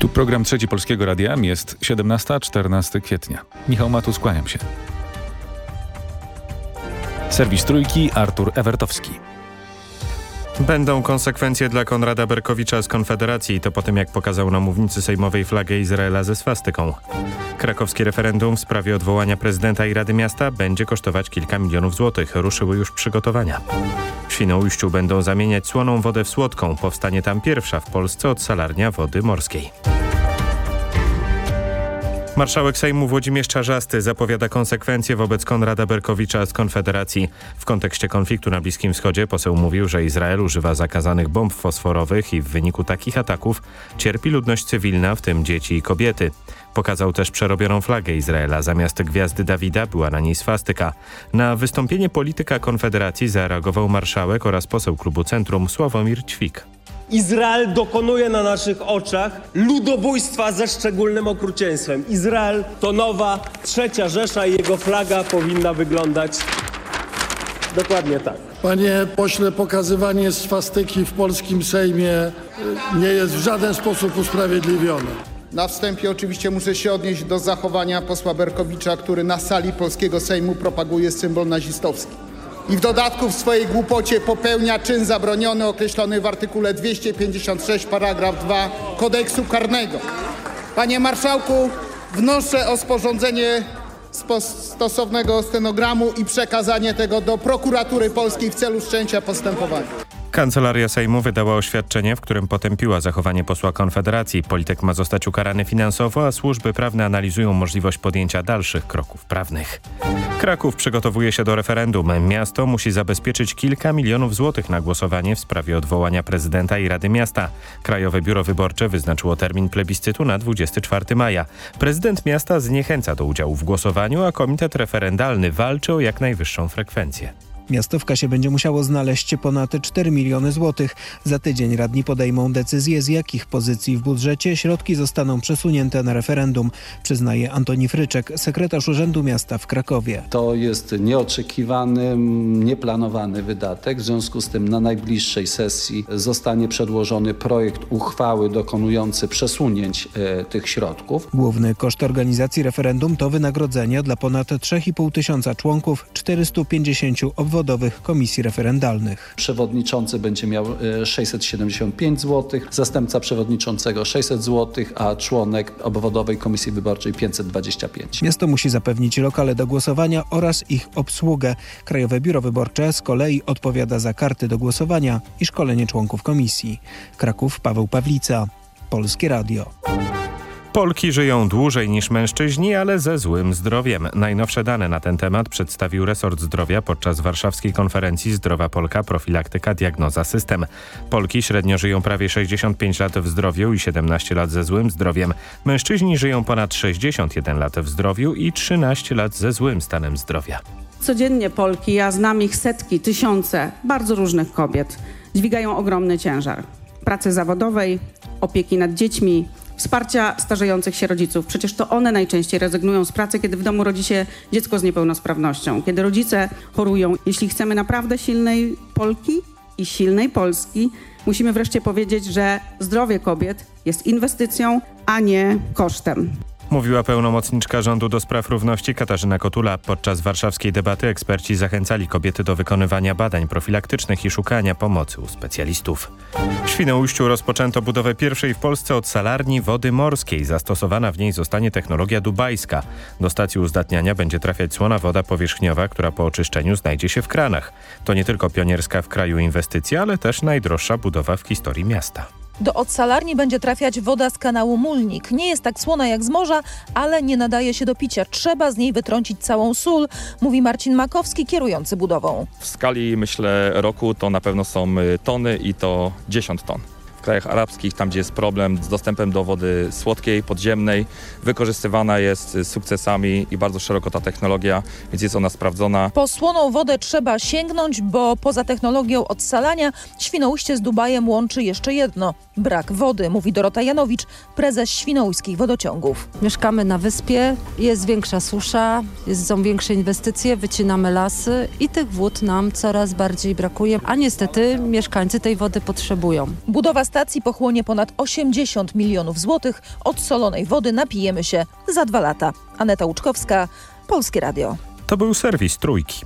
Tu program Trzeci Polskiego Radia. Jest 17-14 kwietnia. Michał Matus, kłaniam się. Serwis Trójki, Artur Ewertowski. Będą konsekwencje dla Konrada Berkowicza z Konfederacji, to po tym jak pokazał na mównicy sejmowej flagę Izraela ze swastyką. Krakowskie referendum w sprawie odwołania prezydenta i Rady Miasta będzie kosztować kilka milionów złotych. Ruszyły już przygotowania. W Świnoujściu będą zamieniać słoną wodę w słodką. Powstanie tam pierwsza w Polsce odsalarnia wody morskiej. Marszałek Sejmu Włodzimierz Czarzasty zapowiada konsekwencje wobec Konrada Berkowicza z Konfederacji. W kontekście konfliktu na Bliskim Wschodzie poseł mówił, że Izrael używa zakazanych bomb fosforowych i w wyniku takich ataków cierpi ludność cywilna, w tym dzieci i kobiety. Pokazał też przerobioną flagę Izraela. Zamiast gwiazdy Dawida była na niej swastyka. Na wystąpienie polityka Konfederacji zareagował marszałek oraz poseł klubu Centrum Sławomir Ćwik. Izrael dokonuje na naszych oczach ludobójstwa ze szczególnym okrucieństwem. Izrael to nowa trzecia Rzesza i jego flaga powinna wyglądać dokładnie tak. Panie pośle, pokazywanie swastyki w polskim Sejmie y, nie jest w żaden sposób usprawiedliwione. Na wstępie oczywiście muszę się odnieść do zachowania posła Berkowicza, który na sali polskiego Sejmu propaguje symbol nazistowski. I w dodatku w swojej głupocie popełnia czyn zabroniony określony w artykule 256 paragraf 2 kodeksu karnego. Panie marszałku, wnoszę o sporządzenie stosownego stenogramu i przekazanie tego do prokuratury polskiej w celu wszczęcia postępowania. Kancelaria Sejmu wydała oświadczenie, w którym potępiła zachowanie posła Konfederacji. Polityk ma zostać ukarany finansowo, a służby prawne analizują możliwość podjęcia dalszych kroków prawnych. Kraków przygotowuje się do referendum. Miasto musi zabezpieczyć kilka milionów złotych na głosowanie w sprawie odwołania prezydenta i Rady Miasta. Krajowe Biuro Wyborcze wyznaczyło termin plebiscytu na 24 maja. Prezydent miasta zniechęca do udziału w głosowaniu, a komitet referendalny walczy o jak najwyższą frekwencję. Miasto w kasie będzie musiało znaleźć ponad 4 miliony złotych. Za tydzień radni podejmą decyzję, z jakich pozycji w budżecie środki zostaną przesunięte na referendum, przyznaje Antoni Fryczek, sekretarz Urzędu Miasta w Krakowie. To jest nieoczekiwany, nieplanowany wydatek. W związku z tym na najbliższej sesji zostanie przedłożony projekt uchwały dokonujący przesunięć e, tych środków. Główny koszt organizacji referendum to wynagrodzenia dla ponad 3,5 tysiąca członków 450 obywateli obwodowych komisji referendalnych. Przewodniczący będzie miał 675 e, zł, zastępca przewodniczącego 600 zł, a członek obwodowej komisji wyborczej 525. Miasto musi zapewnić lokale do głosowania oraz ich obsługę. Krajowe Biuro Wyborcze z kolei odpowiada za karty do głosowania i szkolenie członków komisji. Kraków, Paweł Pawlica, Polskie Radio. Polki żyją dłużej niż mężczyźni, ale ze złym zdrowiem. Najnowsze dane na ten temat przedstawił resort zdrowia podczas warszawskiej konferencji Zdrowa Polka Profilaktyka Diagnoza System. Polki średnio żyją prawie 65 lat w zdrowiu i 17 lat ze złym zdrowiem. Mężczyźni żyją ponad 61 lat w zdrowiu i 13 lat ze złym stanem zdrowia. Codziennie Polki, ja znam ich setki, tysiące, bardzo różnych kobiet, dźwigają ogromny ciężar pracy zawodowej, opieki nad dziećmi, wsparcia starzejących się rodziców. Przecież to one najczęściej rezygnują z pracy, kiedy w domu rodzi się dziecko z niepełnosprawnością, kiedy rodzice chorują. Jeśli chcemy naprawdę silnej Polki i silnej Polski, musimy wreszcie powiedzieć, że zdrowie kobiet jest inwestycją, a nie kosztem. Mówiła pełnomocniczka rządu do spraw równości Katarzyna Kotula. Podczas warszawskiej debaty eksperci zachęcali kobiety do wykonywania badań profilaktycznych i szukania pomocy u specjalistów. W Świnoujściu rozpoczęto budowę pierwszej w Polsce odsalarni wody morskiej. Zastosowana w niej zostanie technologia dubajska. Do stacji uzdatniania będzie trafiać słona woda powierzchniowa, która po oczyszczeniu znajdzie się w kranach. To nie tylko pionierska w kraju inwestycja, ale też najdroższa budowa w historii miasta. Do odsalarni będzie trafiać woda z kanału Mulnik. Nie jest tak słona jak z morza, ale nie nadaje się do picia. Trzeba z niej wytrącić całą sól, mówi Marcin Makowski, kierujący budową. W skali, myślę, roku to na pewno są y, tony i to 10 ton w krajach arabskich, tam gdzie jest problem z dostępem do wody słodkiej, podziemnej, wykorzystywana jest z sukcesami i bardzo szeroko ta technologia, więc jest ona sprawdzona. Po słoną wodę trzeba sięgnąć, bo poza technologią odsalania Świnoujście z Dubajem łączy jeszcze jedno – brak wody, mówi Dorota Janowicz, prezes świnoujskich wodociągów. Mieszkamy na wyspie, jest większa susza, jest, są większe inwestycje, wycinamy lasy i tych wód nam coraz bardziej brakuje, a niestety mieszkańcy tej wody potrzebują. Budowa stacji pochłonie ponad 80 milionów złotych. Od solonej wody napijemy się za dwa lata. Aneta Łuczkowska, Polskie Radio. To był serwis Trójki.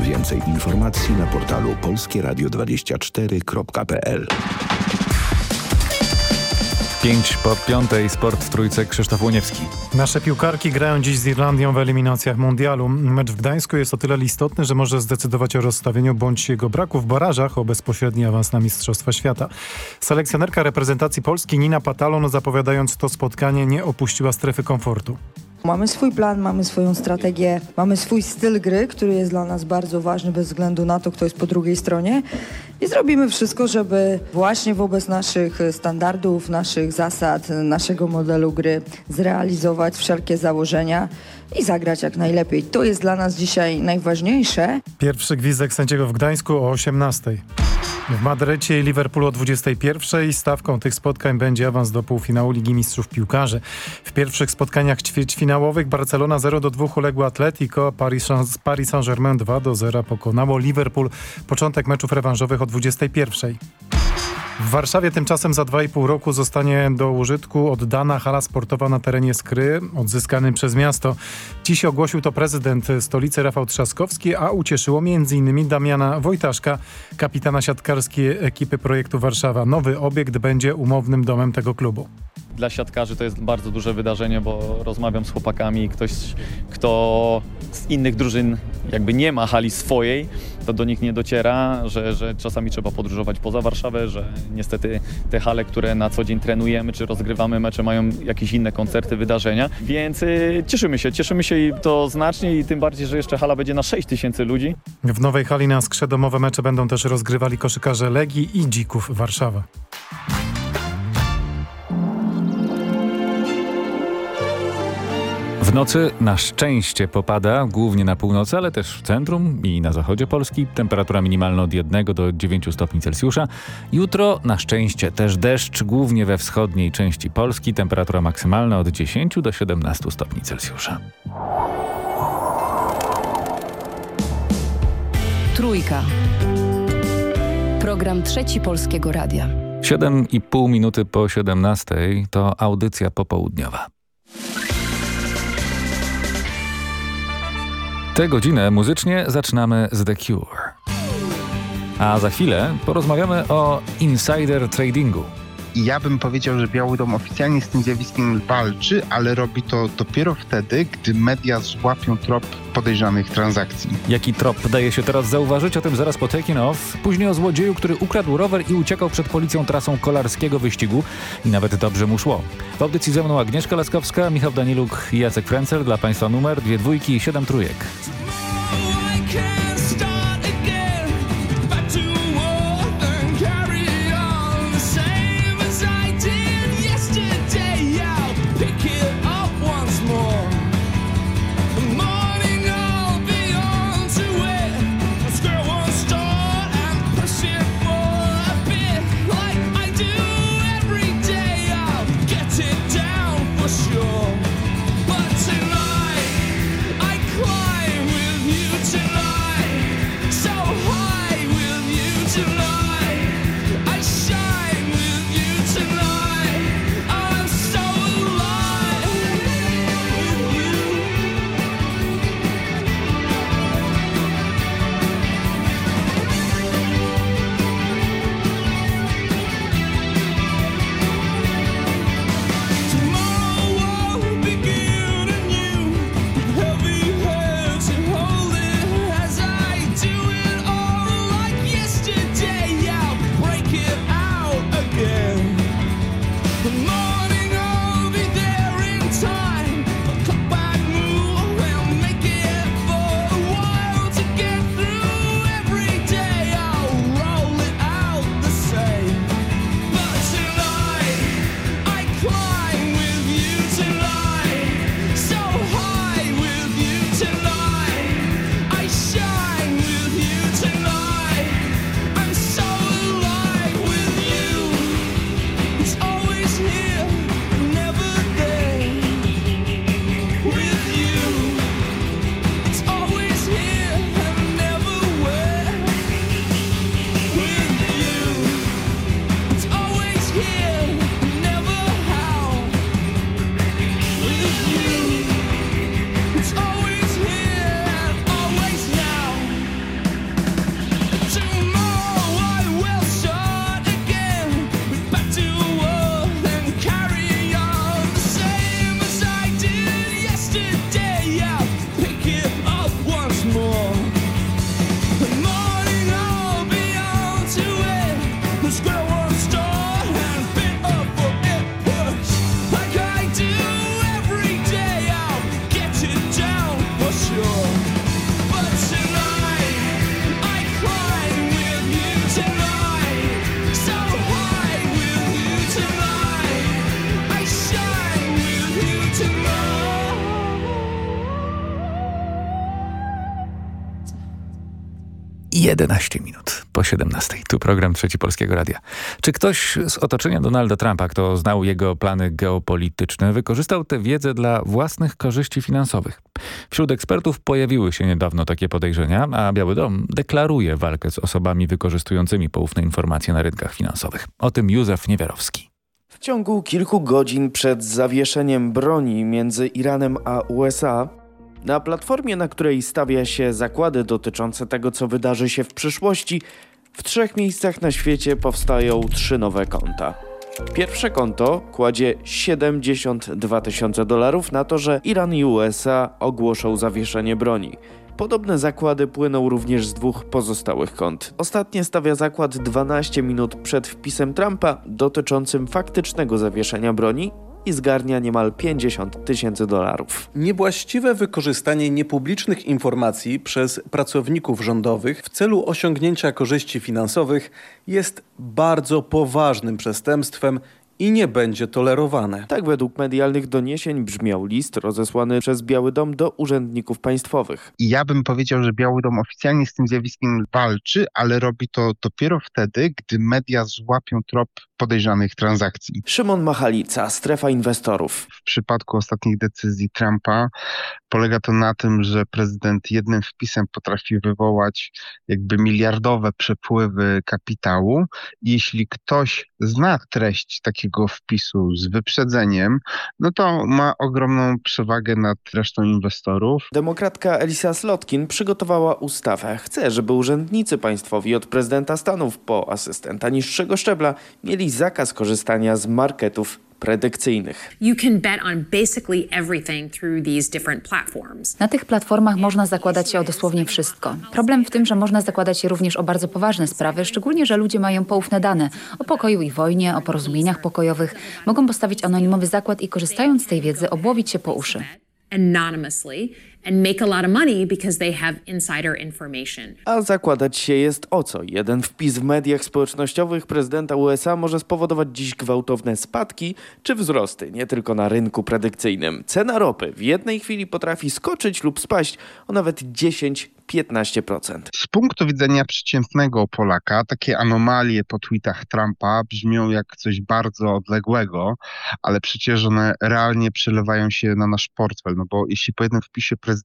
Więcej informacji na portalu polskieradio24.pl 5 po piątej sport w trójce Krzysztof Łoniewski. Nasze piłkarki grają dziś z Irlandią w eliminacjach mundialu. Mecz w Gdańsku jest o tyle istotny, że może zdecydować o rozstawieniu bądź jego braku w barażach o bezpośredni awans na Mistrzostwa Świata. Selekcjonerka reprezentacji Polski Nina Patalon zapowiadając to spotkanie nie opuściła strefy komfortu. Mamy swój plan, mamy swoją strategię, mamy swój styl gry, który jest dla nas bardzo ważny bez względu na to, kto jest po drugiej stronie. I zrobimy wszystko, żeby właśnie wobec naszych standardów, naszych zasad, naszego modelu gry zrealizować wszelkie założenia i zagrać jak najlepiej. To jest dla nas dzisiaj najważniejsze. Pierwszy gwizdek sędziego w Gdańsku o 18. W Madrycie i Liverpoolu o 21. Stawką tych spotkań będzie awans do półfinału Ligi Mistrzów Piłkarzy. W pierwszych spotkaniach ćwierćfinałowych Barcelona 0 do 2 uległa Atletico, Paris Saint-Germain 2 do 0 pokonało Liverpool. Początek meczów rewanżowych o 21. W Warszawie tymczasem za 2,5 roku zostanie do użytku oddana hala sportowa na terenie Skry, odzyskanym przez miasto. Dziś ogłosił to prezydent stolicy Rafał Trzaskowski, a ucieszyło m.in. Damiana Wojtaszka, kapitana siatkarskiej ekipy projektu Warszawa. Nowy obiekt będzie umownym domem tego klubu dla siatkarzy to jest bardzo duże wydarzenie, bo rozmawiam z chłopakami, ktoś, kto z innych drużyn jakby nie ma hali swojej, to do nich nie dociera, że, że czasami trzeba podróżować poza Warszawę, że niestety te hale, które na co dzień trenujemy czy rozgrywamy mecze mają jakieś inne koncerty, wydarzenia, więc y, cieszymy się, cieszymy się i to znacznie i tym bardziej, że jeszcze hala będzie na 6 tysięcy ludzi. W nowej hali na skrze domowe mecze będą też rozgrywali koszykarze Legii i Dzików Warszawa. W nocy na szczęście popada, głównie na północy, ale też w centrum i na zachodzie Polski. Temperatura minimalna od 1 do 9 stopni Celsjusza. Jutro na szczęście też deszcz, głównie we wschodniej części Polski. Temperatura maksymalna od 10 do 17 stopni Celsjusza. Trójka. Program Trzeci Polskiego Radia. 7,5 minuty po 17 to audycja popołudniowa. Tę godzinę muzycznie zaczynamy z The Cure. A za chwilę porozmawiamy o insider tradingu. I ja bym powiedział, że Biały Dom oficjalnie z tym zjawiskiem walczy, ale robi to dopiero wtedy, gdy media złapią trop podejrzanych transakcji. Jaki trop daje się teraz zauważyć? O tym zaraz po Taking Off. Później o złodzieju, który ukradł rower i uciekał przed policją trasą kolarskiego wyścigu. I nawet dobrze mu szło. W audycji ze mną Agnieszka Laskowska, Michał Daniluk i Jacek Frencer. Dla Państwa numer, dwie dwójki i siedem trójek. 11 minut po 17. Tu program Trzeci Polskiego Radia. Czy ktoś z otoczenia Donalda Trumpa, kto znał jego plany geopolityczne, wykorzystał tę wiedzę dla własnych korzyści finansowych? Wśród ekspertów pojawiły się niedawno takie podejrzenia, a Biały Dom deklaruje walkę z osobami wykorzystującymi poufne informacje na rynkach finansowych. O tym Józef Niewiarowski. W ciągu kilku godzin przed zawieszeniem broni między Iranem a USA na platformie, na której stawia się zakłady dotyczące tego, co wydarzy się w przyszłości, w trzech miejscach na świecie powstają trzy nowe konta. Pierwsze konto kładzie 72 tysiące dolarów na to, że Iran i USA ogłoszą zawieszenie broni. Podobne zakłady płyną również z dwóch pozostałych kont. Ostatnie stawia zakład 12 minut przed wpisem Trumpa dotyczącym faktycznego zawieszenia broni i zgarnia niemal 50 tysięcy dolarów. Niewłaściwe wykorzystanie niepublicznych informacji przez pracowników rządowych w celu osiągnięcia korzyści finansowych jest bardzo poważnym przestępstwem i nie będzie tolerowane. Tak według medialnych doniesień brzmiał list rozesłany przez Biały Dom do urzędników państwowych. I ja bym powiedział, że Biały Dom oficjalnie z tym zjawiskiem walczy, ale robi to dopiero wtedy, gdy media złapią trop podejrzanych transakcji. Szymon Machalica, strefa inwestorów. W przypadku ostatnich decyzji Trumpa polega to na tym, że prezydent jednym wpisem potrafi wywołać jakby miliardowe przepływy kapitału. Jeśli ktoś zna treść takiego wpisu z wyprzedzeniem, no to ma ogromną przewagę nad resztą inwestorów. Demokratka Elisa Slotkin przygotowała ustawę. Chce, żeby urzędnicy państwowi od prezydenta Stanów po asystenta niższego szczebla mieli zakaz korzystania z marketów predykcyjnych. Na tych platformach można zakładać się o dosłownie wszystko. Problem w tym, że można zakładać się również o bardzo poważne sprawy, szczególnie, że ludzie mają poufne dane o pokoju i wojnie, o porozumieniach pokojowych. Mogą postawić anonimowy zakład i korzystając z tej wiedzy obłowić się po uszy anonymously and make a lot of money because they have insider information. A zakładać się jest o co? Jeden wpis w mediach społecznościowych prezydenta USA może spowodować dziś gwałtowne spadki czy wzrosty, nie tylko na rynku predykcyjnym. Cena ropy w jednej chwili potrafi skoczyć lub spaść o nawet 10 15%. Z punktu widzenia przeciętnego Polaka takie anomalie po tweetach Trumpa brzmią jak coś bardzo odległego, ale przecież one realnie przelewają się na nasz portfel, no bo jeśli po jednym wpisie prezydenta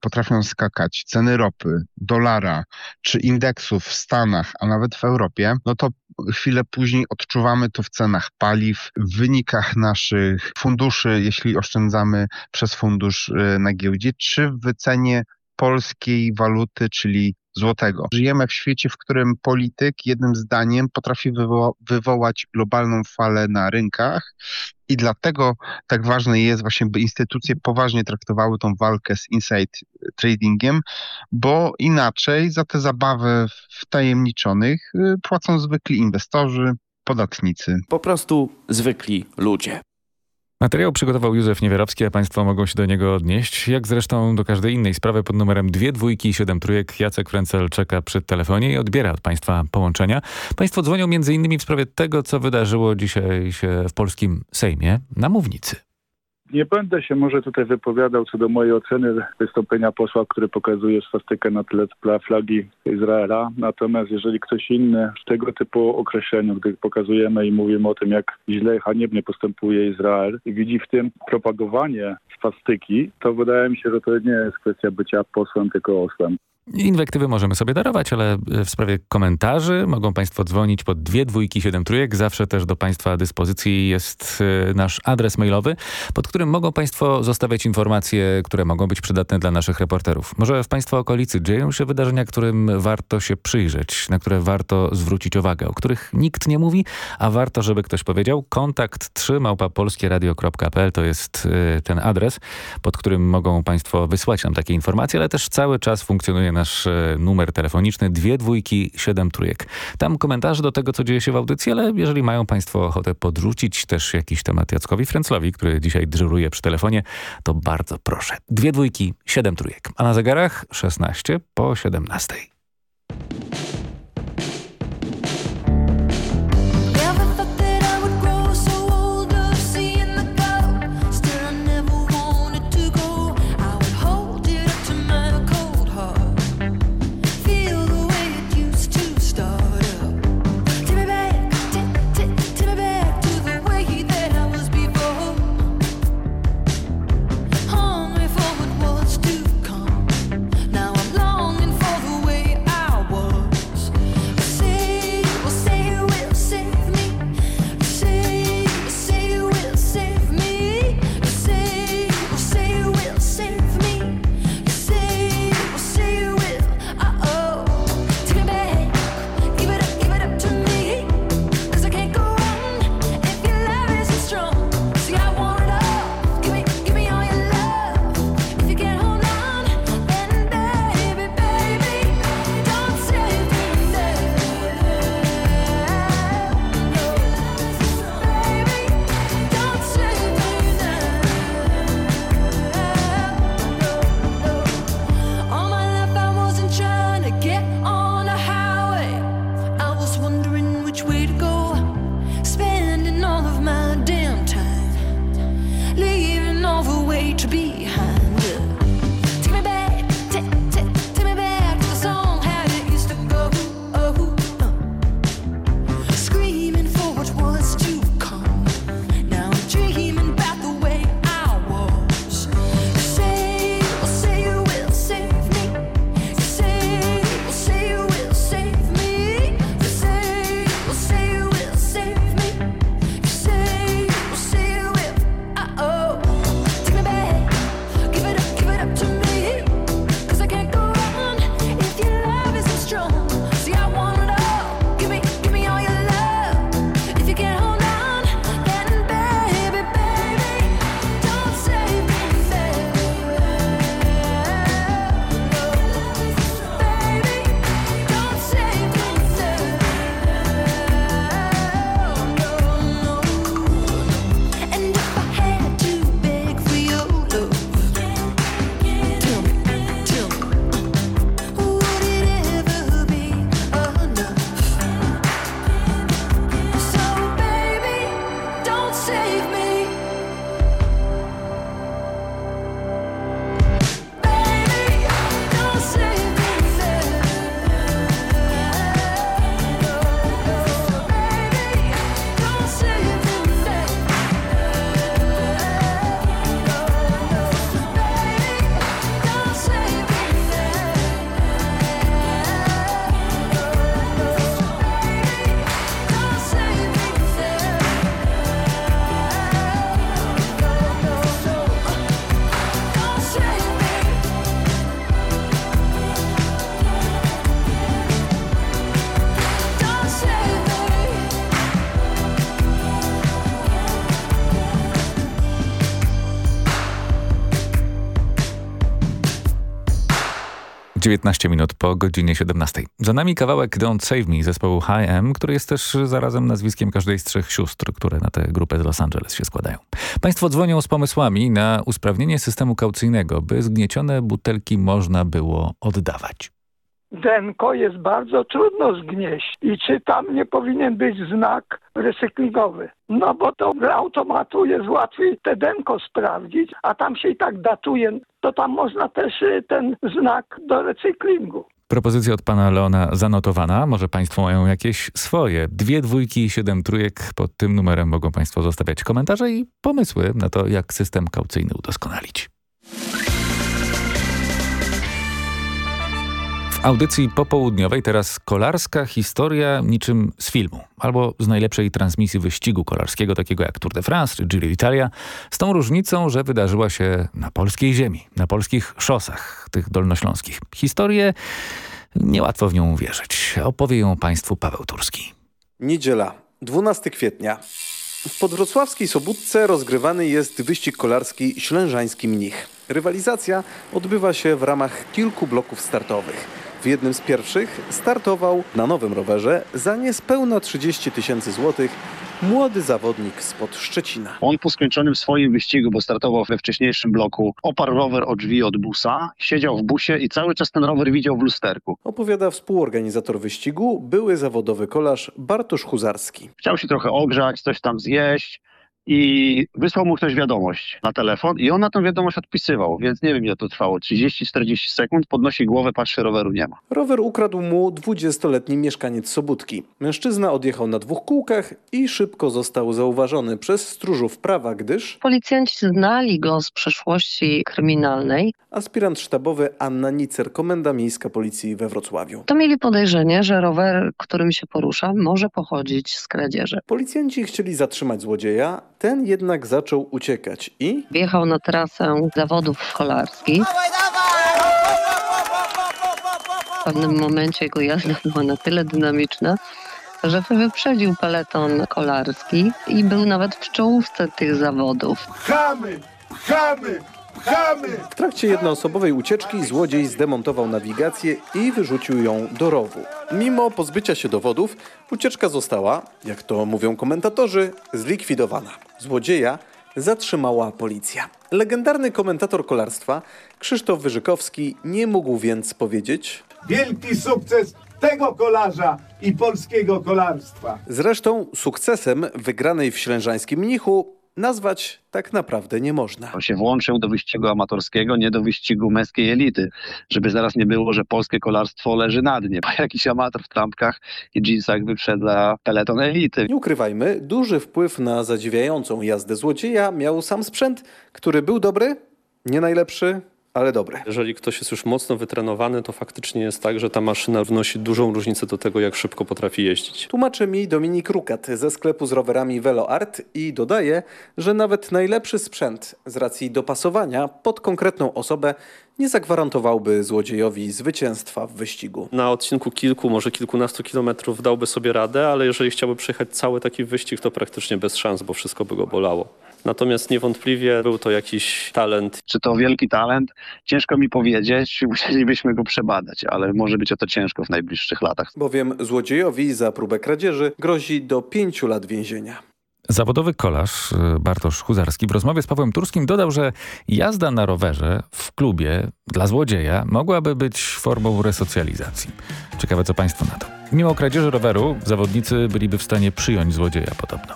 potrafią skakać ceny ropy, dolara czy indeksów w Stanach, a nawet w Europie, no to chwilę później odczuwamy to w cenach paliw, w wynikach naszych funduszy, jeśli oszczędzamy przez fundusz y, na giełdzie, czy w wycenie polskiej waluty, czyli złotego. Żyjemy w świecie, w którym polityk jednym zdaniem potrafi wywo wywołać globalną falę na rynkach i dlatego tak ważne jest właśnie, by instytucje poważnie traktowały tą walkę z inside tradingiem, bo inaczej za te zabawy wtajemniczonych y, płacą zwykli inwestorzy, podatnicy. Po prostu zwykli ludzie. Materiał przygotował Józef Niewiarowski, a Państwo mogą się do niego odnieść. Jak zresztą do każdej innej sprawy pod numerem 2 dwójki i 7 trójek Jacek Frencel czeka przy telefonie i odbiera od Państwa połączenia. Państwo dzwonią m.in. w sprawie tego, co wydarzyło dzisiaj się w polskim Sejmie na mównicy. Nie będę się może tutaj wypowiadał co do mojej oceny wystąpienia posła, który pokazuje swastykę na tle flagi Izraela. Natomiast jeżeli ktoś inny w tego typu określeniu, gdy pokazujemy i mówimy o tym, jak źle i haniebnie postępuje Izrael i widzi w tym propagowanie swastyki, to wydaje mi się, że to nie jest kwestia bycia posłem, tylko osłem. Inwektywy możemy sobie darować, ale w sprawie komentarzy mogą Państwo dzwonić pod dwie dwójki siedem trójek. Zawsze też do Państwa dyspozycji jest y, nasz adres mailowy, pod którym mogą Państwo zostawiać informacje, które mogą być przydatne dla naszych reporterów. Może w Państwa okolicy dzieją się wydarzenia, którym warto się przyjrzeć, na które warto zwrócić uwagę, o których nikt nie mówi, a warto, żeby ktoś powiedział. Kontakt 3 małpapolskieradio.pl to jest y, ten adres, pod którym mogą Państwo wysłać nam takie informacje, ale też cały czas funkcjonuje nasz e, numer telefoniczny, dwie dwójki, siedem trójek. Tam komentarze do tego, co dzieje się w audycji, ale jeżeli mają Państwo ochotę podrzucić też jakiś temat Jackowi Fręclowi, który dzisiaj dyżuruje przy telefonie, to bardzo proszę. Dwie dwójki, siedem trójek. A na zegarach 16 po 17. 19 minut po godzinie 17. Za nami kawałek Don't Save Me zespołu HM, który jest też zarazem nazwiskiem każdej z trzech sióstr, które na tę grupę z Los Angeles się składają. Państwo dzwonią z pomysłami na usprawnienie systemu kaucyjnego, by zgniecione butelki można było oddawać. Denko jest bardzo trudno zgnieść i czy tam nie powinien być znak recyklingowy. No bo to dla automatu jest łatwiej te denko sprawdzić, a tam się i tak datuje to tam można też y, ten znak do recyklingu. Propozycja od pana Leona zanotowana. Może państwo mają jakieś swoje. Dwie dwójki i siedem trójek. Pod tym numerem mogą państwo zostawiać komentarze i pomysły na to, jak system kaucyjny udoskonalić. Audycji popołudniowej teraz kolarska historia niczym z filmu albo z najlepszej transmisji wyścigu kolarskiego takiego jak Tour de France czy Giro d'Italia z tą różnicą, że wydarzyła się na polskiej ziemi, na polskich szosach, tych dolnośląskich. Historię niełatwo w nią uwierzyć. Opowie ją państwu Paweł Turski. Niedziela, 12 kwietnia. W podwrocławskiej Sobótce rozgrywany jest wyścig kolarski Ślężański Mnich. Rywalizacja odbywa się w ramach kilku bloków startowych. W jednym z pierwszych startował na nowym rowerze za niespełna 30 tysięcy złotych młody zawodnik spod Szczecina. On po skończonym swoim wyścigu, bo startował we wcześniejszym bloku, oparł rower o drzwi od busa, siedział w busie i cały czas ten rower widział w lusterku. Opowiada współorganizator wyścigu, były zawodowy kolarz Bartosz Huzarski. Chciał się trochę ogrzać, coś tam zjeść i wysłał mu ktoś wiadomość na telefon i on na tą wiadomość odpisywał, więc nie wiem ile to trwało, 30-40 sekund, podnosi głowę, patrzy, roweru nie ma. Rower ukradł mu 20-letni mieszkaniec Sobótki. Mężczyzna odjechał na dwóch kółkach i szybko został zauważony przez stróżów prawa, gdyż Policjanci znali go z przeszłości kryminalnej. aspirant sztabowy Anna Nicer, Komenda Miejska Policji we Wrocławiu. To mieli podejrzenie, że rower, którym się porusza, może pochodzić z kradzieży. Policjanci chcieli zatrzymać złodzieja, ten jednak zaczął uciekać i Wjechał na trasę zawodów kolarskich. W pewnym momencie jego jazda była na tyle dynamiczna, że wyprzedził peleton kolarski i był nawet w czołówce tych zawodów. Chamy! Chamy! Chamy! w trakcie jednoosobowej ucieczki złodziej zdemontował nawigację i wyrzucił ją do rowu. Mimo pozbycia się dowodów, ucieczka została, jak to mówią komentatorzy, zlikwidowana. Złodzieja zatrzymała policja. Legendarny komentator kolarstwa Krzysztof Wyżykowski nie mógł więc powiedzieć, Wielki sukces tego kolarza i polskiego kolarstwa. Zresztą sukcesem wygranej w Ślężańskim Mnichu nazwać tak naprawdę nie można. On się włączył do wyścigu amatorskiego, nie do wyścigu męskiej elity, żeby zaraz nie było, że polskie kolarstwo leży na dnie, bo jakiś amator w trampkach i jeansach wyprzedza peleton elity. Nie ukrywajmy, duży wpływ na zadziwiającą jazdę złodzieja miał sam sprzęt, który był dobry, nie najlepszy, ale dobry. Jeżeli ktoś jest już mocno wytrenowany, to faktycznie jest tak, że ta maszyna wnosi dużą różnicę do tego, jak szybko potrafi jeździć. Tłumaczy mi Dominik Rukat ze sklepu z rowerami VeloArt i dodaje, że nawet najlepszy sprzęt z racji dopasowania pod konkretną osobę nie zagwarantowałby złodziejowi zwycięstwa w wyścigu. Na odcinku kilku, może kilkunastu kilometrów dałby sobie radę, ale jeżeli chciałby przejechać cały taki wyścig, to praktycznie bez szans, bo wszystko by go bolało. Natomiast niewątpliwie był to jakiś talent. Czy to wielki talent? Ciężko mi powiedzieć, musielibyśmy go przebadać, ale może być o to ciężko w najbliższych latach. Bowiem złodziejowi za próbę kradzieży grozi do pięciu lat więzienia. Zawodowy kolarz y, Bartosz Huzarski w rozmowie z Pawłem Turskim dodał, że jazda na rowerze w klubie dla złodzieja mogłaby być formą resocjalizacji. Ciekawe co państwo na to. Mimo kradzieży roweru zawodnicy byliby w stanie przyjąć złodzieja podobno.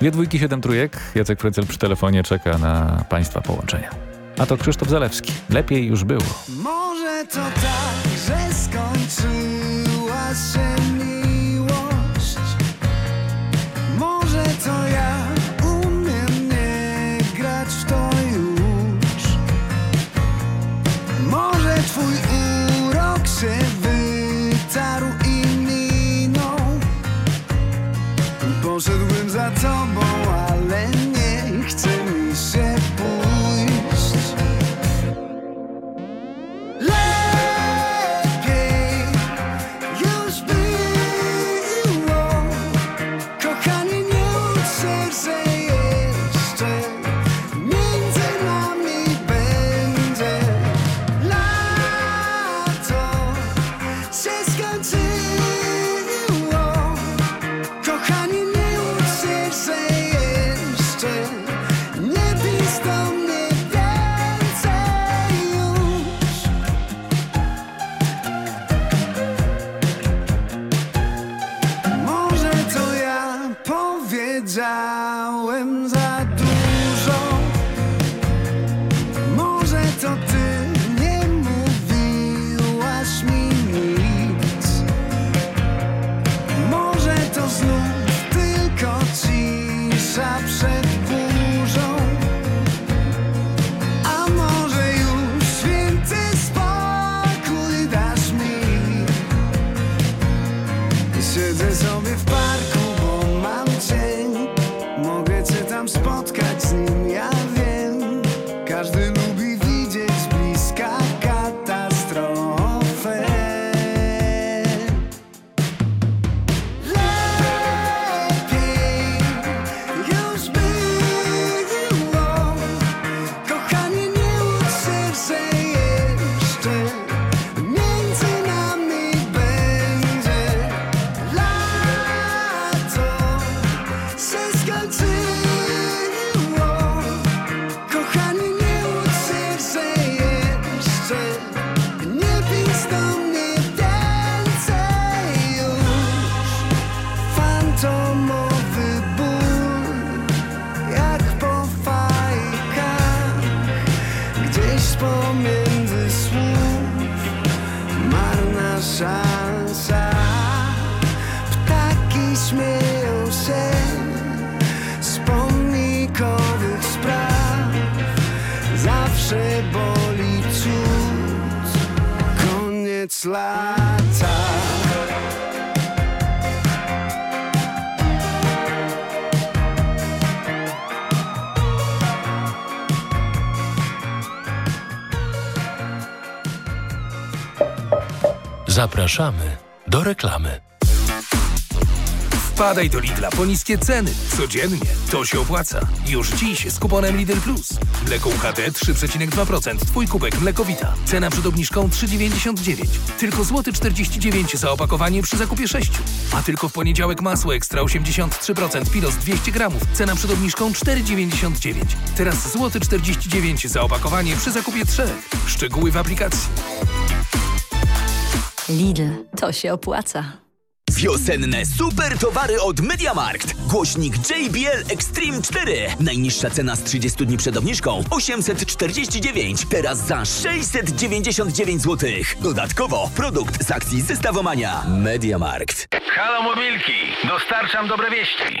Dwie dwójki, siedem trójek. Jacek Frecel przy telefonie czeka na państwa połączenia. A to Krzysztof Zalewski. Lepiej już było. Może to tak, że skończyła się Poszedłbym za tobą, ale nie chce Zapraszamy do reklamy. Wpadaj do Lidla po niskie ceny. Codziennie. To się opłaca. Już dziś z kuponem Lidl Plus. Mleko UHT 3,2%. Twój kubek mlekowita. Cena przed obniżką 3,99. Tylko złoty 49 za opakowanie przy zakupie 6. A tylko w poniedziałek masło ekstra 83% pilos 200 gramów. Cena przed obniżką 4,99. Teraz złoty 49 za opakowanie przy zakupie 3. Szczegóły w aplikacji. Lidl, to się opłaca. Wiosenne super towary od MediaMarkt. Głośnik JBL Extreme 4. Najniższa cena z 30 dni przed obniżką 849. Teraz za 699 zł. Dodatkowo produkt z akcji Zestawomania. MediaMarkt. Halo Mobilki, dostarczam dobre wieści.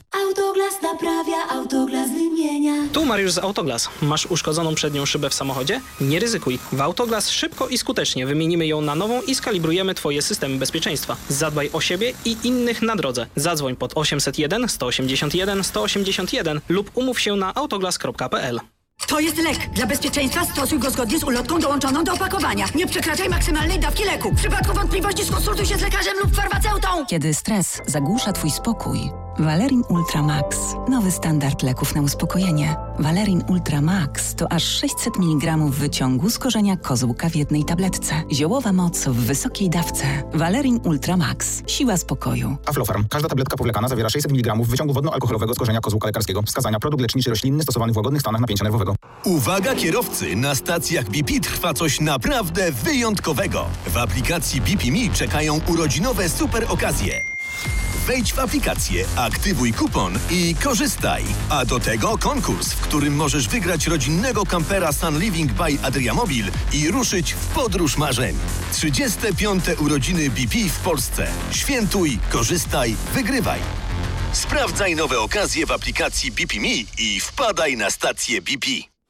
Autoglas naprawia, autoglas wymienia. Tu Mariusz z Autoglas. Masz uszkodzoną przednią szybę w samochodzie? Nie ryzykuj. W Autoglas szybko i skutecznie wymienimy ją na nową i skalibrujemy Twoje systemy bezpieczeństwa. Zadbaj o siebie i innych na drodze. Zadzwoń pod 801 181 181 lub umów się na autoglas.pl. To jest lek. Dla bezpieczeństwa stosuj go zgodnie z ulotką dołączoną do opakowania. Nie przekraczaj maksymalnej dawki leku. W przypadku wątpliwości skonsultuj się z lekarzem lub farmaceutą. Kiedy stres zagłusza Twój spokój, Valerin Ultra Max. Nowy standard leków na uspokojenie. Valerin Ultra Max to aż 600 mg wyciągu z korzenia kozłka w jednej tabletce. Ziołowa moc w wysokiej dawce. Valerin Ultra Max. Siła spokoju. Aflofarm. Każda tabletka powlekana zawiera 600 mg wyciągu wodno-alkoholowego z korzenia kozłka lekarskiego. Wskazania produkt leczniczy roślinny stosowany w łagodnych stanach napięcia nerwowego. Uwaga kierowcy, na stacjach BP trwa coś naprawdę wyjątkowego. W aplikacji BP Me czekają urodzinowe super okazje. Wejdź w aplikację, aktywuj kupon i korzystaj. A do tego konkurs, w którym możesz wygrać rodzinnego kampera Sun Living by Adriamobil i ruszyć w podróż marzeń. 35. urodziny BP w Polsce. Świętuj, korzystaj, wygrywaj. Sprawdzaj nowe okazje w aplikacji BP Me i wpadaj na stację BP.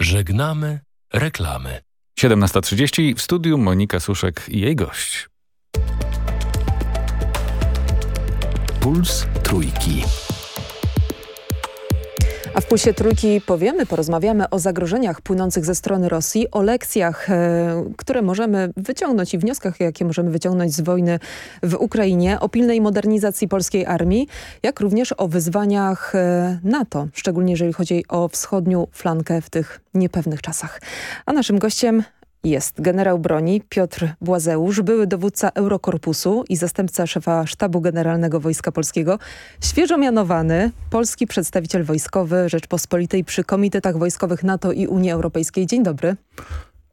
Żegnamy reklamy. 17.30 w studiu Monika Suszek i jej gość. Puls Trójki. A w Pulsie Trójki powiemy, porozmawiamy o zagrożeniach płynących ze strony Rosji, o lekcjach, e, które możemy wyciągnąć i wnioskach, jakie możemy wyciągnąć z wojny w Ukrainie, o pilnej modernizacji polskiej armii, jak również o wyzwaniach e, NATO, szczególnie jeżeli chodzi o wschodnią flankę w tych niepewnych czasach. A naszym gościem jest generał broni Piotr Błazeusz, były dowódca Eurokorpusu i zastępca szefa Sztabu Generalnego Wojska Polskiego, świeżo mianowany polski przedstawiciel wojskowy Rzeczpospolitej przy Komitetach Wojskowych NATO i Unii Europejskiej. Dzień dobry.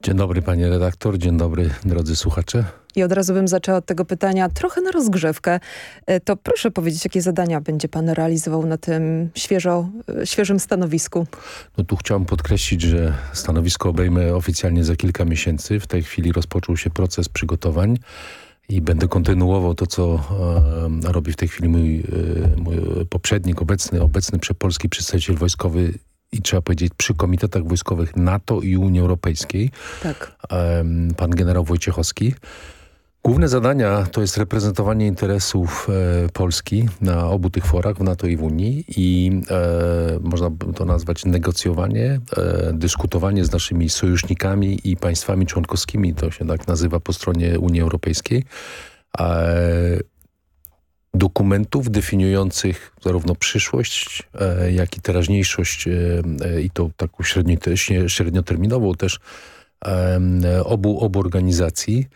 Dzień dobry panie redaktor, dzień dobry drodzy słuchacze. I od razu bym zaczęła od tego pytania trochę na rozgrzewkę. E, to proszę powiedzieć, jakie zadania będzie pan realizował na tym świeżo, e, świeżym stanowisku? No tu chciałem podkreślić, że stanowisko obejmę oficjalnie za kilka miesięcy. W tej chwili rozpoczął się proces przygotowań i będę kontynuował to, co e, robi w tej chwili mój, e, mój poprzednik, obecny, obecny przepolski przedstawiciel wojskowy i trzeba powiedzieć przy komitetach wojskowych NATO i Unii Europejskiej, tak. pan generał Wojciechowski. Główne zadania to jest reprezentowanie interesów e, Polski na obu tych forach, w NATO i w Unii i e, można by to nazwać negocjowanie, e, dyskutowanie z naszymi sojusznikami i państwami członkowskimi, to się tak nazywa po stronie Unii Europejskiej, e, dokumentów definiujących zarówno przyszłość, e, jak i teraźniejszość e, i to taką średnio, średnioterminową też e, obu, obu organizacji.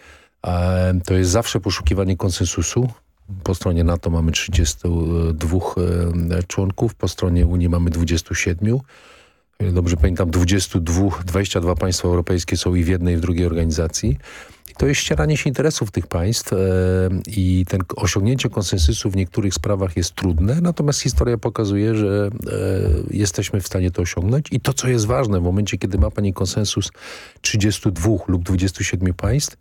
To jest zawsze poszukiwanie konsensusu. Po stronie NATO mamy 32 członków, po stronie Unii mamy 27. Dobrze pamiętam, 22, 22 państwa europejskie są i w jednej, i w drugiej organizacji. To jest ścieranie się interesów tych państw i ten osiągnięcie konsensusu w niektórych sprawach jest trudne, natomiast historia pokazuje, że jesteśmy w stanie to osiągnąć. I to, co jest ważne, w momencie, kiedy ma pani konsensus 32 lub 27 państw,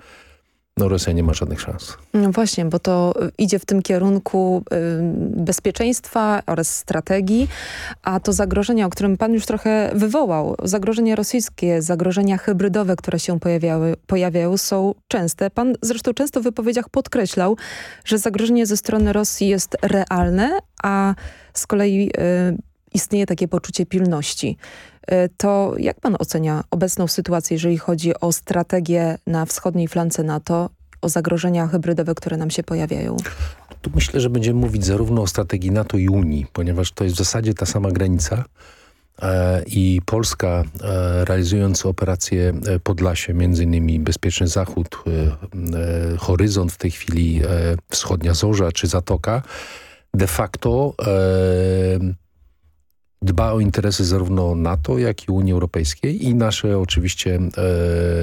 no Rosja nie ma żadnych szans. No właśnie, bo to idzie w tym kierunku y, bezpieczeństwa oraz strategii, a to zagrożenia, o którym pan już trochę wywołał, zagrożenia rosyjskie, zagrożenia hybrydowe, które się pojawiały, pojawiają są częste. Pan zresztą często w wypowiedziach podkreślał, że zagrożenie ze strony Rosji jest realne, a z kolei y, istnieje takie poczucie pilności. To jak pan ocenia obecną sytuację, jeżeli chodzi o strategię na wschodniej flance NATO, o zagrożenia hybrydowe, które nam się pojawiają? Tu myślę, że będziemy mówić zarówno o strategii NATO i Unii, ponieważ to jest w zasadzie ta sama granica e, i Polska e, realizując operację Podlasie, między innymi Bezpieczny Zachód, e, Horyzont w tej chwili, Wschodnia Zorza czy Zatoka, de facto dba o interesy zarówno NATO, jak i Unii Europejskiej i nasze oczywiście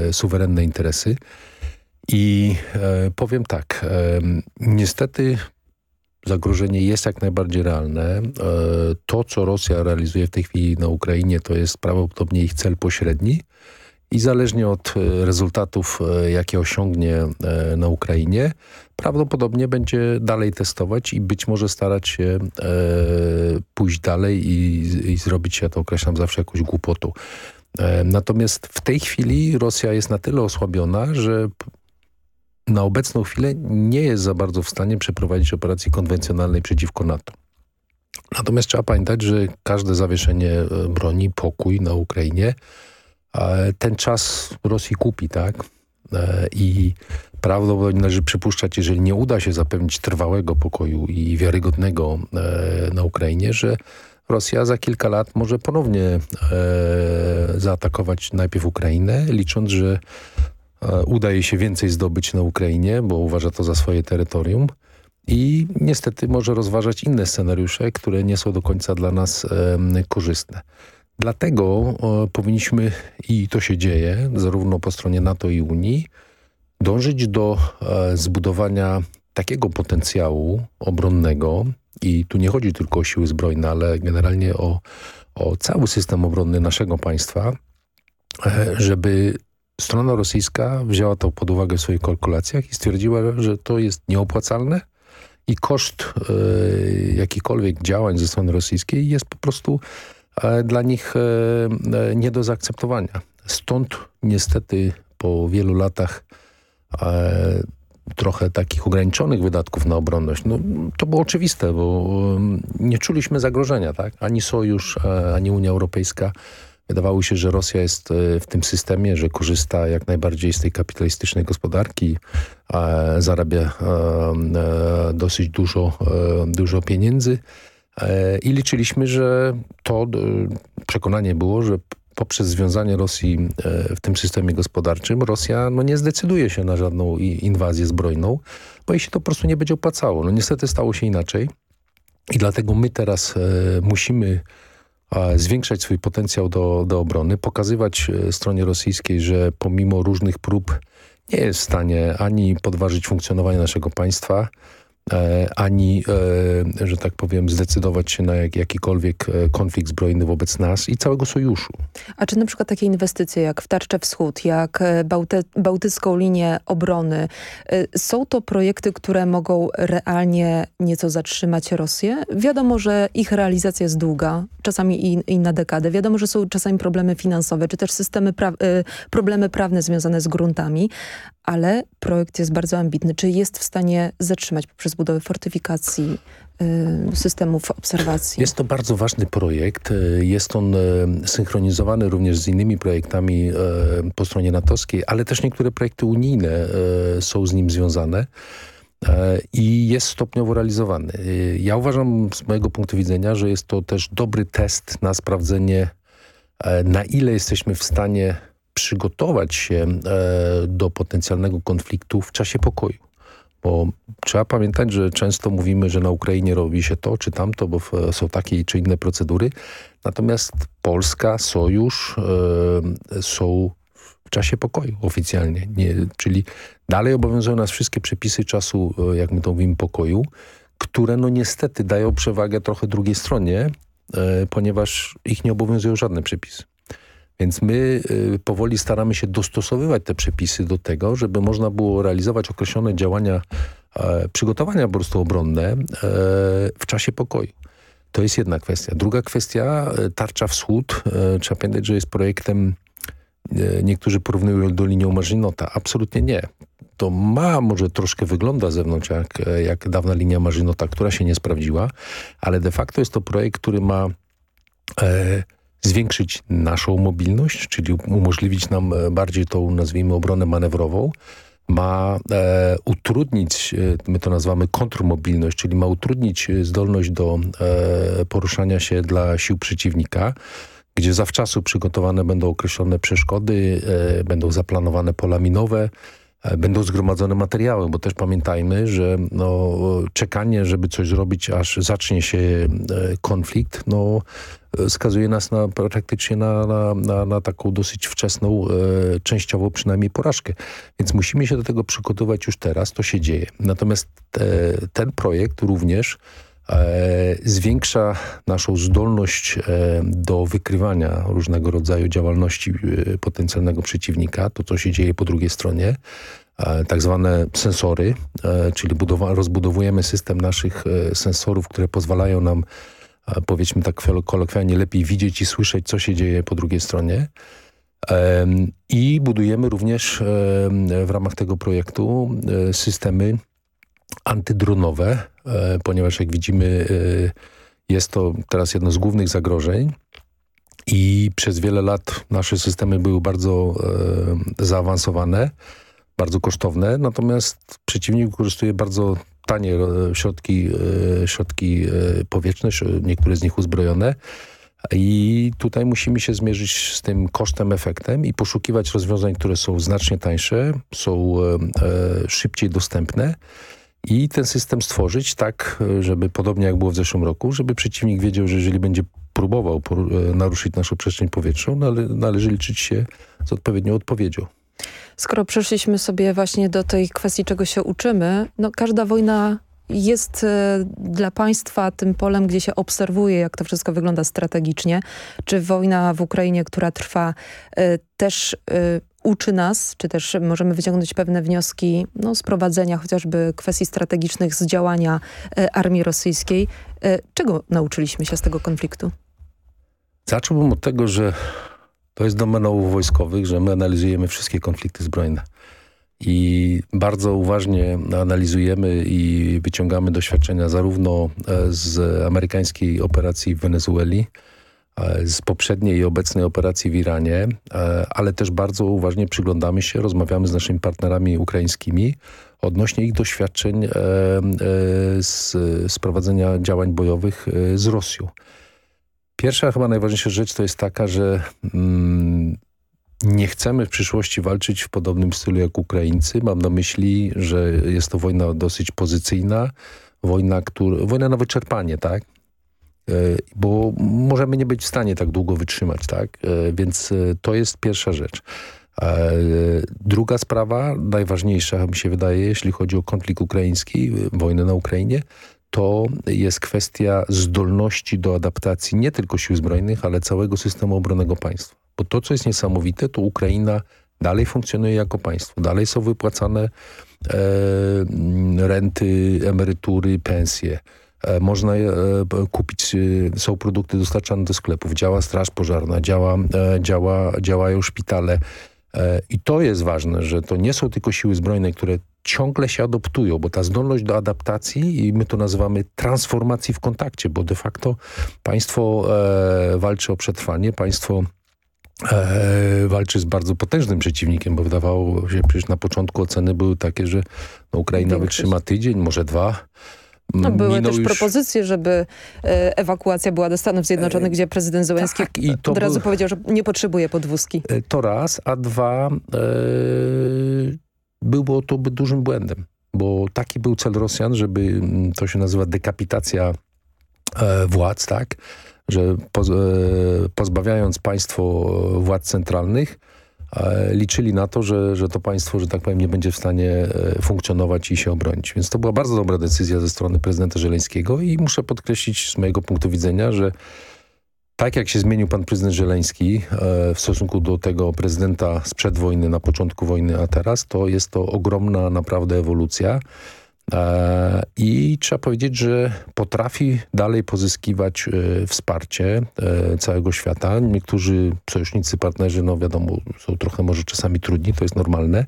e, suwerenne interesy. I e, powiem tak, e, niestety zagrożenie jest jak najbardziej realne. E, to, co Rosja realizuje w tej chwili na Ukrainie, to jest prawdopodobnie ich cel pośredni i zależnie od e, rezultatów, e, jakie osiągnie e, na Ukrainie, prawdopodobnie będzie dalej testować i być może starać się pójść dalej i, i zrobić, ja to określam zawsze jakąś głupotą. Natomiast w tej chwili Rosja jest na tyle osłabiona, że na obecną chwilę nie jest za bardzo w stanie przeprowadzić operacji konwencjonalnej przeciwko NATO. Natomiast trzeba pamiętać, że każde zawieszenie broni, pokój na Ukrainie ten czas Rosji kupi, tak? E, I prawdopodobnie należy przypuszczać, jeżeli nie uda się zapewnić trwałego pokoju i wiarygodnego e, na Ukrainie, że Rosja za kilka lat może ponownie e, zaatakować najpierw Ukrainę, licząc, że uda jej się więcej zdobyć na Ukrainie, bo uważa to za swoje terytorium i niestety może rozważać inne scenariusze, które nie są do końca dla nas korzystne. Dlatego powinniśmy, i to się dzieje, zarówno po stronie NATO i Unii, dążyć do e, zbudowania takiego potencjału obronnego. I tu nie chodzi tylko o siły zbrojne, ale generalnie o, o cały system obronny naszego państwa, e, żeby strona rosyjska wzięła to pod uwagę w swoich kalkulacjach i stwierdziła, że to jest nieopłacalne i koszt y, jakichkolwiek działań ze strony rosyjskiej jest po prostu dla nich e, e, nie do zaakceptowania. Stąd niestety po wielu latach e, trochę takich ograniczonych wydatków na obronność. No, to było oczywiste, bo nie czuliśmy zagrożenia. tak? Ani Sojusz, ani Unia Europejska. Wydawało się, że Rosja jest w tym systemie, że korzysta jak najbardziej z tej kapitalistycznej gospodarki, zarabia dosyć dużo, dużo pieniędzy. E, I liczyliśmy, że to e, przekonanie było, że poprzez związanie Rosji e, w tym systemie gospodarczym Rosja no, nie zdecyduje się na żadną inwazję zbrojną, bo jej się to po prostu nie będzie opłacało. No niestety stało się inaczej i dlatego my teraz musimy zwiększać swój potencjał do, do obrony, pokazywać stronie rosyjskiej, że pomimo różnych prób nie jest w stanie ani podważyć funkcjonowania naszego państwa, ani, e, że tak powiem, zdecydować się na jak, jakikolwiek e, konflikt zbrojny wobec nas i całego sojuszu. A czy na przykład takie inwestycje jak w Tarczę Wschód, jak Bałty Bałtycką Linię Obrony, są to projekty, które mogą realnie nieco zatrzymać Rosję? Wiadomo, że ich realizacja jest długa, czasami i, i na dekadę. Wiadomo, że są czasami problemy finansowe, czy też systemy pra problemy prawne związane z gruntami, ale projekt jest bardzo ambitny. Czy jest w stanie zatrzymać poprzez budowę fortyfikacji y, systemów obserwacji? Jest to bardzo ważny projekt. Jest on y, synchronizowany również z innymi projektami po stronie natowskiej, ale też niektóre projekty unijne są z nim związane i jest stopniowo realizowany. Ja uważam z mojego punktu widzenia, że jest to też dobry test na sprawdzenie, na ile jesteśmy w stanie przygotować się e, do potencjalnego konfliktu w czasie pokoju. Bo trzeba pamiętać, że często mówimy, że na Ukrainie robi się to czy tamto, bo są takie czy inne procedury. Natomiast Polska, Sojusz e, są w czasie pokoju oficjalnie. Nie, czyli dalej obowiązują nas wszystkie przepisy czasu, e, jak my to mówimy, pokoju, które no niestety dają przewagę trochę drugiej stronie, ponieważ ich nie obowiązują żadne przepisy. Więc my y, powoli staramy się dostosowywać te przepisy do tego, żeby można było realizować określone działania, e, przygotowania po prostu obronne e, w czasie pokoju. To jest jedna kwestia. Druga kwestia, e, Tarcza Wschód. Trzeba pamiętać, że jest projektem, niektórzy porównują do linią Marzynota. Absolutnie nie. To ma, może troszkę wygląda z zewnątrz jak, jak dawna linia Marzynota, która się nie sprawdziła, ale de facto jest to projekt, który ma e, zwiększyć naszą mobilność, czyli umożliwić nam e, bardziej tą, nazwijmy, obronę manewrową, ma e, utrudnić, e, my to nazywamy kontrmobilność, czyli ma utrudnić e, zdolność do e, poruszania się dla sił przeciwnika, gdzie zawczasu przygotowane będą określone przeszkody, e, będą zaplanowane pola minowe, będą zgromadzone materiały, bo też pamiętajmy, że no, czekanie, żeby coś zrobić, aż zacznie się konflikt, no skazuje nas na, praktycznie na, na, na, na taką dosyć wczesną, e, częściowo przynajmniej porażkę. Więc musimy się do tego przygotować już teraz, to się dzieje. Natomiast te, ten projekt również e, zwiększa naszą zdolność e, do wykrywania różnego rodzaju działalności e, potencjalnego przeciwnika, to co się dzieje po drugiej stronie, e, tak zwane sensory, e, czyli rozbudowujemy system naszych sensorów, które pozwalają nam powiedzmy tak kolokwialnie, lepiej widzieć i słyszeć, co się dzieje po drugiej stronie. I budujemy również w ramach tego projektu e, systemy antydronowe, e, ponieważ jak widzimy e, jest to teraz jedno z głównych zagrożeń i przez wiele lat nasze systemy były bardzo zaawansowane, bardzo kosztowne, natomiast przeciwnik wykorzystuje bardzo tanie e, środki, e, środki e, powietrzne, niektóre z nich uzbrojone. I tutaj musimy się zmierzyć z tym kosztem, efektem i poszukiwać rozwiązań, które są znacznie tańsze, są szybciej dostępne i ten system stworzyć tak, żeby podobnie jak było w zeszłym roku, żeby przeciwnik wiedział, że jeżeli będzie próbował naruszyć naszą przestrzeń powietrzną, nale należy liczyć się z odpowiednią odpowiedzią. Skoro przeszliśmy sobie właśnie do tej kwestii, czego się uczymy, no każda wojna jest e, dla państwa tym polem, gdzie się obserwuje, jak to wszystko wygląda strategicznie. Czy wojna w Ukrainie, która trwa, e, też e, uczy nas, czy też możemy wyciągnąć pewne wnioski no, z prowadzenia chociażby kwestii strategicznych, z działania armii rosyjskiej. Czego nauczyliśmy się z tego konfliktu? Zacząłbym od tego, że to jest domeną wojskowych, że my analizujemy wszystkie konflikty zbrojne. I bardzo uważnie analizujemy i wyciągamy doświadczenia zarówno e, z amerykańskiej operacji w Wenezueli, e, z poprzedniej i obecnej operacji w Iranie, e, ale też bardzo uważnie przyglądamy się, rozmawiamy z naszymi partnerami ukraińskimi odnośnie ich doświadczeń z, z prowadzenia działań bojowych z Rosją. Pierwsza, chyba najważniejsza rzecz to jest taka, że mm, nie chcemy w przyszłości walczyć w podobnym stylu jak Ukraińcy. Mam na myśli, że jest to wojna dosyć pozycyjna, wojna, który, wojna na wyczerpanie, tak? Bo możemy nie być w stanie tak długo wytrzymać, tak? Więc to jest pierwsza rzecz. Druga sprawa, najważniejsza mi się wydaje, jeśli chodzi o konflikt ukraiński, wojnę na Ukrainie, to jest kwestia zdolności do adaptacji nie tylko sił zbrojnych, ale całego systemu obronnego państwa. Bo to, co jest niesamowite, to Ukraina dalej funkcjonuje jako państwo. Dalej są wypłacane e, renty, emerytury, pensje. E, można e, kupić, e, są produkty dostarczane do sklepów. Działa straż pożarna, działa, działa, działają szpitale. I to jest ważne, że to nie są tylko siły zbrojne, które ciągle się adoptują, bo ta zdolność do adaptacji i my to nazywamy transformacji w kontakcie, bo de facto państwo e, walczy o przetrwanie, państwo e, walczy z bardzo potężnym przeciwnikiem, bo wydawało się, przecież na początku oceny były takie, że no, Ukraina Większość. wytrzyma tydzień, może dwa. No, były też już... propozycje, żeby e, ewakuacja była do Stanów Zjednoczonych, gdzie prezydent Zełenski tak, od razu był... powiedział, że nie potrzebuje podwózki. E, to raz, a dwa e, było to dużym błędem, bo taki był cel Rosjan, żeby mm, to się nazywa dekapitacja władz, tak? Że poz, pozbawiając państwo władz centralnych, liczyli na to, że, że to państwo, że tak powiem, nie będzie w stanie e, funkcjonować i się obronić. Więc to była bardzo dobra decyzja ze strony prezydenta Żeleńskiego i muszę podkreślić z mojego punktu widzenia, że tak jak się zmienił pan prezydent Żeleński e, w stosunku do tego prezydenta sprzed wojny, na początku wojny, a teraz, to jest to ogromna naprawdę ewolucja. E, I trzeba powiedzieć, że potrafi dalej pozyskiwać e, wsparcie całego świata. Niektórzy sojusznicy, partnerzy, no wiadomo, są trochę może czasami trudni, to jest normalne.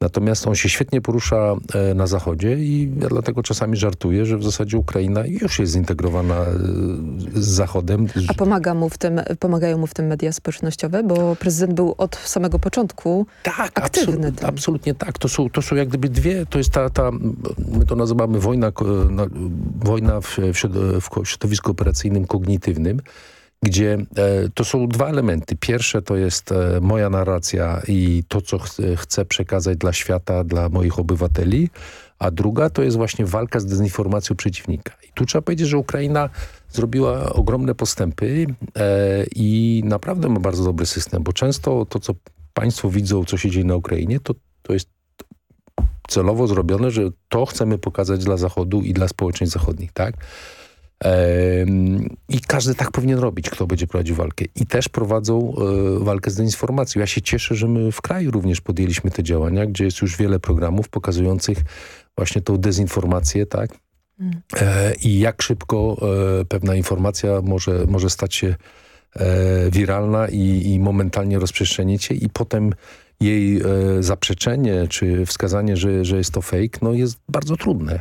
Natomiast on się świetnie porusza e, na zachodzie i ja dlatego czasami żartuję, że w zasadzie Ukraina już jest zintegrowana e, z Zachodem. A pomaga mu w tym, pomagają mu w tym media społecznościowe? Bo prezydent był od samego początku tak, aktywny. Absolut, absolutnie tak. To są, to są jak gdyby dwie, to jest ta, ta my to nazywamy wojna, wojna w, w środowisku operacyjnym kognitywnym gdzie e, to są dwa elementy. Pierwsze to jest e, moja narracja i to, co ch chcę przekazać dla świata, dla moich obywateli, a druga to jest właśnie walka z dezinformacją przeciwnika. I tu trzeba powiedzieć, że Ukraina zrobiła ogromne postępy e, i naprawdę ma bardzo dobry system, bo często to, co państwo widzą, co się dzieje na Ukrainie, to, to jest celowo zrobione, że to chcemy pokazać dla Zachodu i dla społeczeństw zachodnich, tak? I każdy tak powinien robić, kto będzie prowadził walkę. I też prowadzą e, walkę z dezinformacją. Ja się cieszę, że my w kraju również podjęliśmy te działania, gdzie jest już wiele programów pokazujących właśnie tą dezinformację, tak? Mm. E, I jak szybko e, pewna informacja może, może stać się wiralna i, i momentalnie rozprzestrzenić się i potem jej zaprzeczenie czy wskazanie, że, że jest to fake, no jest bardzo trudne.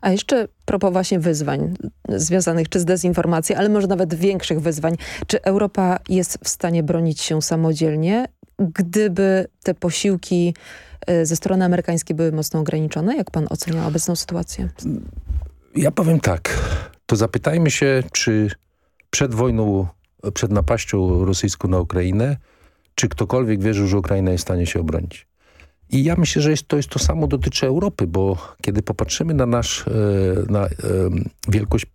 A jeszcze propos właśnie wyzwań związanych czy z dezinformacją, ale może nawet większych wyzwań. Czy Europa jest w stanie bronić się samodzielnie, gdyby te posiłki y, ze strony amerykańskiej były mocno ograniczone? Jak pan ocenia obecną sytuację? Ja powiem tak. To zapytajmy się, czy przed wojną, przed napaścią rosyjską na Ukrainę, czy ktokolwiek wierzył, że Ukraina jest w stanie się obronić. I ja myślę, że jest, to jest to samo dotyczy Europy, bo kiedy popatrzymy na nasz, e, na wielkość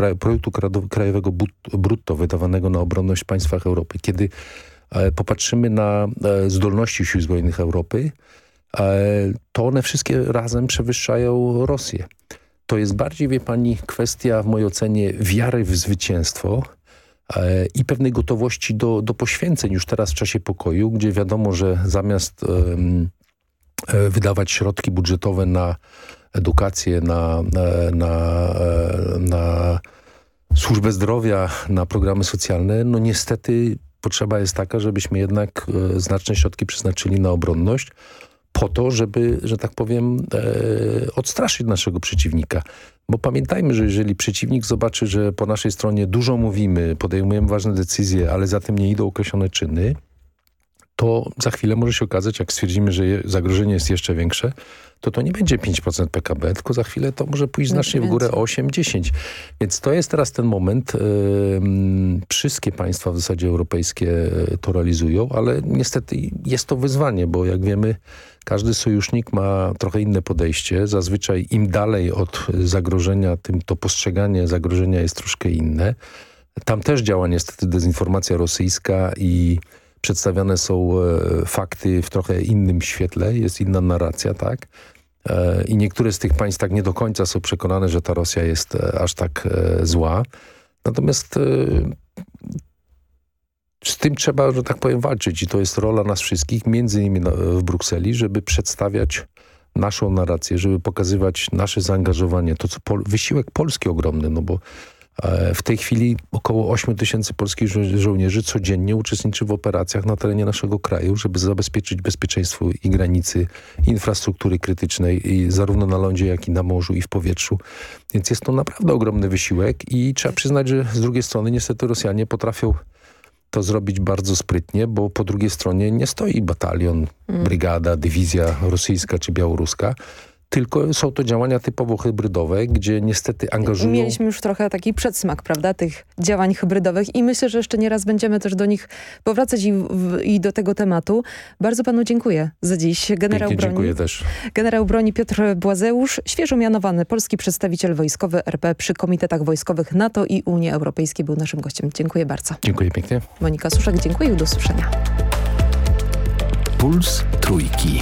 e, projektu krajowego brutto wydawanego na obronność w państwach Europy, kiedy e, popatrzymy na zdolności sił zbrojnych Europy, to one wszystkie razem przewyższają Rosję. To jest bardziej, wie pani, kwestia w mojej ocenie wiary w zwycięstwo, E, i pewnej gotowości do, do poświęceń już teraz w czasie pokoju, gdzie wiadomo, że zamiast um, wydawać środki budżetowe na edukację, na, na, na służbę zdrowia, na programy socjalne, no niestety potrzeba jest taka, żebyśmy jednak znaczne środki przeznaczyli na obronność, po to, żeby, że tak powiem, e, odstraszyć naszego przeciwnika. Bo pamiętajmy, że jeżeli przeciwnik zobaczy, że po naszej stronie dużo mówimy, podejmujemy ważne decyzje, ale za tym nie idą określone czyny, to za chwilę może się okazać, jak stwierdzimy, że zagrożenie jest jeszcze większe, to to nie będzie 5% PKB, tylko za chwilę to może pójść znacznie w górę 8-10. Więc to jest teraz ten moment. Yy, wszystkie państwa w zasadzie europejskie to realizują, ale niestety jest to wyzwanie, bo jak wiemy, każdy sojusznik ma trochę inne podejście. Zazwyczaj im dalej od zagrożenia, tym to postrzeganie zagrożenia jest troszkę inne. Tam też działa niestety dezinformacja rosyjska i przedstawiane są e, fakty w trochę innym świetle, jest inna narracja, tak? E, I niektóre z tych państw tak nie do końca są przekonane, że ta Rosja jest e, aż tak zła. Natomiast z tym trzeba, że tak powiem, walczyć i to jest rola nas wszystkich, między innymi w Brukseli, żeby przedstawiać naszą narrację, żeby pokazywać nasze zaangażowanie, to co pol wysiłek polski ogromny, no bo E, w tej chwili około 8 tysięcy polskich żo żołnierzy codziennie uczestniczy w operacjach na terenie naszego kraju, żeby zabezpieczyć bezpieczeństwo i granicy infrastruktury krytycznej i zarówno na lądzie, jak i na morzu i w powietrzu. Więc jest to naprawdę ogromny wysiłek i trzeba przyznać, że z drugiej strony niestety Rosjanie potrafią to zrobić bardzo sprytnie, bo po drugiej stronie nie stoi batalion, brygada, dywizja rosyjska czy białoruska, tylko są to działania typowo hybrydowe, gdzie niestety angażują... Mieliśmy już trochę taki przedsmak, prawda, tych działań hybrydowych i myślę, że jeszcze nie raz będziemy też do nich powracać i, w, i do tego tematu. Bardzo panu dziękuję za dziś. Generał Pięknie, broni, dziękuję też. Generał broni Piotr Błazeusz, świeżo mianowany polski przedstawiciel wojskowy RP przy Komitetach Wojskowych NATO i Unii Europejskiej był naszym gościem. Dziękuję bardzo. Dziękuję pięknie. Monika Suszek, dziękuję i do usłyszenia. Puls Trójki.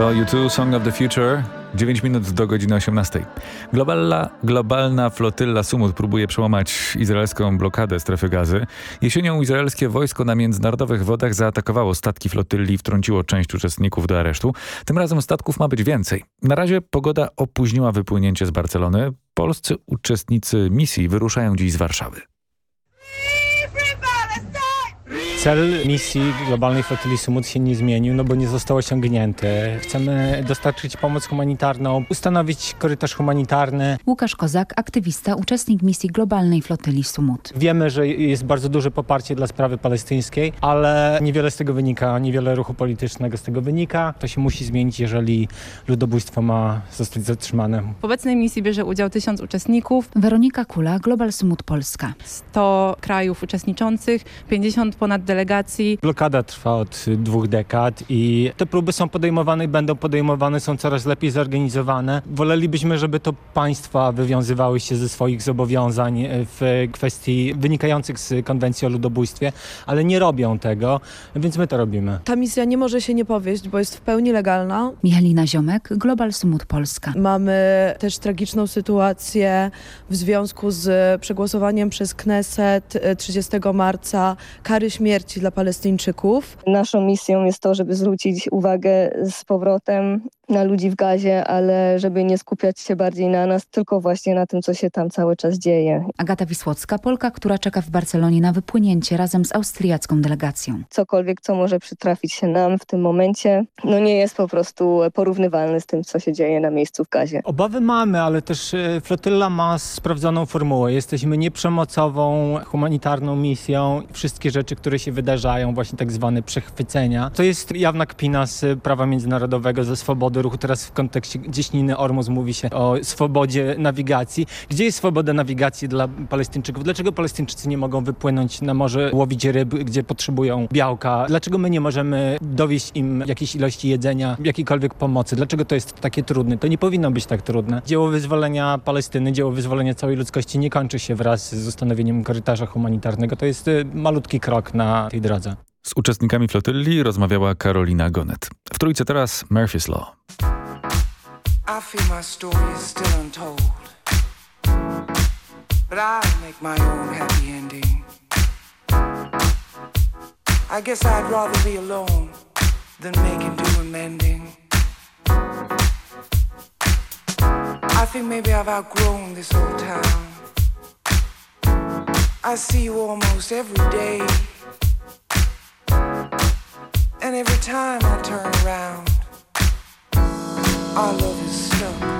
To U2 Song of the Future. 9 minut do godziny 18. Globalna, globalna flotylla Sumut próbuje przełamać izraelską blokadę strefy gazy. Jesienią izraelskie wojsko na międzynarodowych wodach zaatakowało statki flotylli i wtrąciło część uczestników do aresztu. Tym razem statków ma być więcej. Na razie pogoda opóźniła wypłynięcie z Barcelony. Polscy uczestnicy misji wyruszają dziś z Warszawy. Cel misji globalnej flotyli Sumut się nie zmienił, no bo nie został osiągnięty. Chcemy dostarczyć pomoc humanitarną, ustanowić korytarz humanitarny. Łukasz Kozak, aktywista, uczestnik misji globalnej flotyli Sumut. Wiemy, że jest bardzo duże poparcie dla sprawy palestyńskiej, ale niewiele z tego wynika, niewiele ruchu politycznego z tego wynika. To się musi zmienić, jeżeli ludobójstwo ma zostać zatrzymane. W obecnej misji bierze udział tysiąc uczestników. Weronika Kula, Global Sumut Polska. 100 krajów uczestniczących, 50 ponad delegacji. Blokada trwa od dwóch dekad i te próby są podejmowane i będą podejmowane, są coraz lepiej zorganizowane. Wolelibyśmy, żeby to państwa wywiązywały się ze swoich zobowiązań w kwestii wynikających z konwencji o ludobójstwie, ale nie robią tego, więc my to robimy. Ta misja nie może się nie powieść, bo jest w pełni legalna. Michalina Ziomek, Global Sumut Polska. Mamy też tragiczną sytuację w związku z przegłosowaniem przez Kneset 30 marca kary śmierci dla Palestyńczyków. Naszą misją jest to, żeby zwrócić uwagę z powrotem na ludzi w gazie, ale żeby nie skupiać się bardziej na nas, tylko właśnie na tym, co się tam cały czas dzieje. Agata Wisłocka, Polka, która czeka w Barcelonie na wypłynięcie razem z austriacką delegacją. Cokolwiek, co może przytrafić się nam w tym momencie, no nie jest po prostu porównywalne z tym, co się dzieje na miejscu w gazie. Obawy mamy, ale też flotylla ma sprawdzoną formułę. Jesteśmy nieprzemocową, humanitarną misją. Wszystkie rzeczy, które się wydarzają, właśnie tak zwane przechwycenia, to jest jawna kpina z prawa międzynarodowego, ze swobody ruchu. Teraz w kontekście cieśniny Ormus mówi się o swobodzie nawigacji. Gdzie jest swoboda nawigacji dla Palestyńczyków? Dlaczego Palestyńczycy nie mogą wypłynąć na morze, łowić ryb, gdzie potrzebują białka? Dlaczego my nie możemy dowieść im jakiejś ilości jedzenia, jakiejkolwiek pomocy? Dlaczego to jest takie trudne? To nie powinno być tak trudne. Dzieło wyzwolenia Palestyny, dzieło wyzwolenia całej ludzkości nie kończy się wraz z ustanowieniem korytarza humanitarnego. To jest malutki krok na tej drodze. Z uczestnikami flotylli rozmawiała Karolina Gonet. W trójce teraz Murphy's Law. I feel my story is still untold But I make my own happy ending I guess I'd rather be alone Than making do amending I think maybe I've outgrown this old town I see you almost every day And every time I turn around, our love is stuck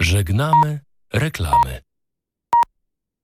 Żegnamy reklamy.